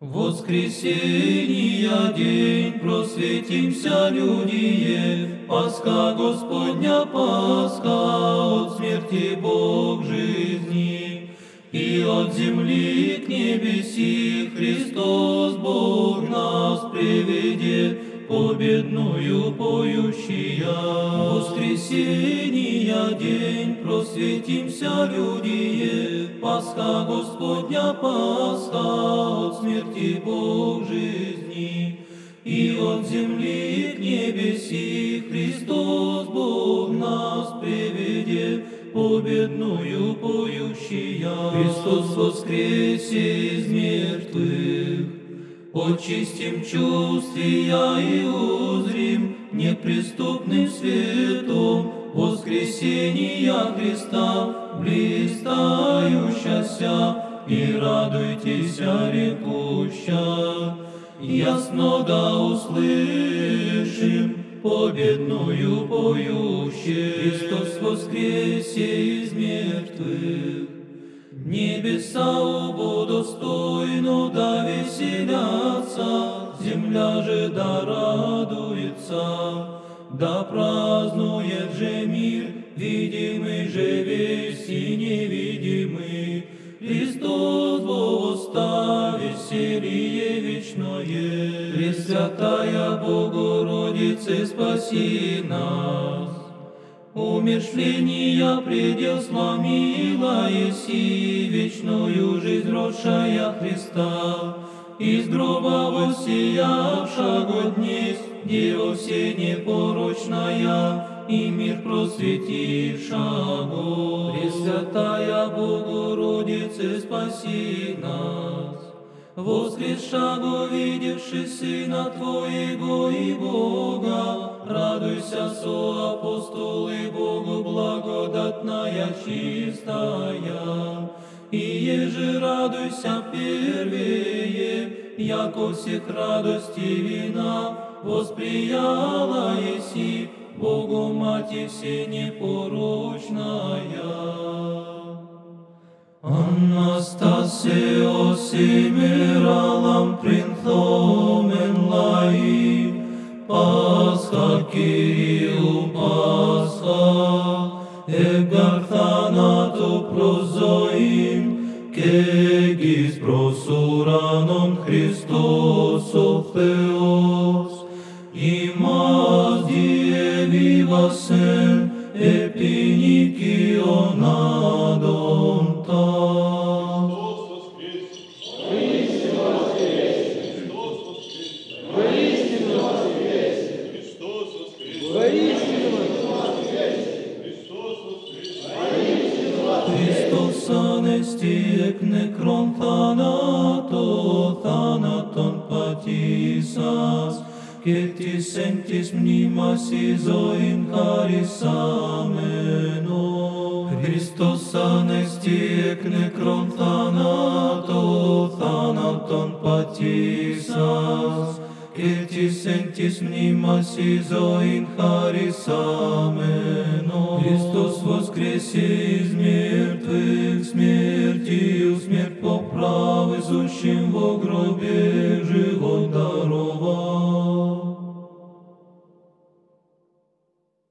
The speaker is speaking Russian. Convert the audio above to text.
Воскресения день просветимся, люди, Пасха Господня, Пасха, от смерти Бог жизни, и от земли к небеси Христос Бог нас приведет, победную поющая. Воскресения день просветимся, люди, Пасха Господня, Пасха, от смерти Бог жизни, и от земли к небеси Христос Бог нас приведет, победную поющая. Христос воскресе из мертвых, очистим чувствия и узрим неприступным светом воскресения Христа, блистающася, и радуйтесь, рекуща, ясно да услышим победную поющую. Христос воскресе из мертвых, Небеса убо достойно да веселятся, Земля же да радуется, да празднует же мир, видимый же весь и невидимый. Христос восста веселье вечное, Пресвятая Богородице, спаси нас. Умершления предел сломила Еси, вечную жизнь родшая Христа, из гроба воссиявшего днесь, Дева все непорочная, и мир просветившего. Пресвятая Богородице, спаси нас. Воскресшаго, видевши Сына Твоего и Бога, радуйся, со апостолы Богу благодатная чистая. И еже радуйся первее, яко всех радости вина восприяла еси, Богу Мати всенепорочная. Анастасио Семиралам Принтомен Лаи, Пасха Кирилл Пасха, Эгарханату Прозоим, Кирилл, Θεός, ημάς διεβίβασεν επινικίον άδοντα. Христос воскрес! Χριστός ανέστη εκ νεκρών θάνατο, θάνατον πατήσας, και της εν της μνήμας η ζωήν χαρισάμενο. Χριστός ανέστη εκ νεκρών θάνατο, θάνατον πατήσας, και της εν της μνήμας η ζωήν χαρισάμενο. Χριστός воскресе из мертвых, смертью смерть Отчим во гробе живот даровал.